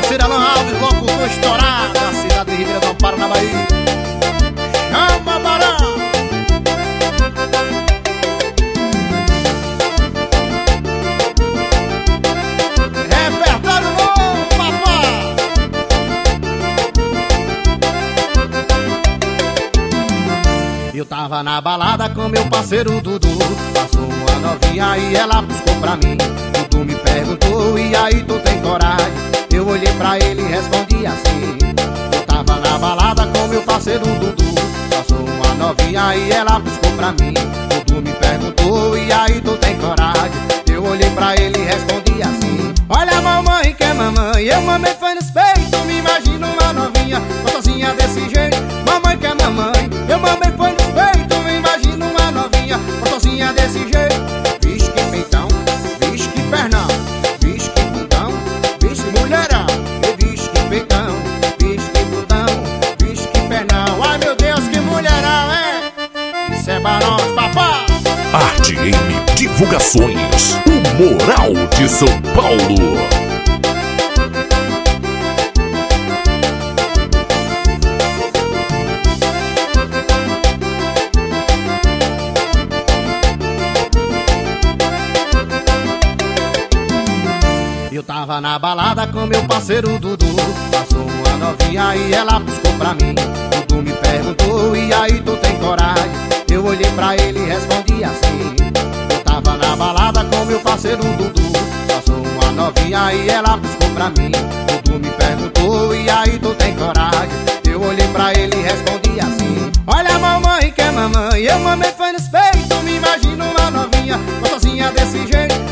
parceiro Alan Alves, locutor estourado Da cidade de Ribeirão do Amparo, na Bahia. Chama Barão Repertório novo, papai. Eu tava na balada com meu parceiro Dudu. Passou uma novinha e ela buscou pra mim respondi assim. Eu tava na balada com meu parceiro Dudu. Passou uma novinha e ela buscou pra mim. Dudu me perguntou, e aí tu tem coragem? Eu olhei pra ele e respondi assim Olha a mamãe que é mamãe. Eu mamãe foi nos peitos Me imagino uma novinha Gostosinha desse jeito. Mamãe que é mamãe. Eu mamãe foi nos peitos Me imagino uma novinha Gostosinha desse jeito. Vixe que peitão Vixe que pernão é barão, papai Arte M Divulgações. O Moral de São Paulo. Eu tava na balada com meu parceiro Dudu Passou uma novinha e ela buscou pra mim olhei pra ele e respondi assim. Eu tava na balada com meu parceiro Dudu. Passou uma novinha e ela buscou pra mim. Dudu me perguntou, e aí tu tem coragem? Eu olhei pra ele e respondi assim. Olha a mamãe que é mamãe. Eu mamãe foi nos peitos Me imagino uma novinha Gostosinha desse jeito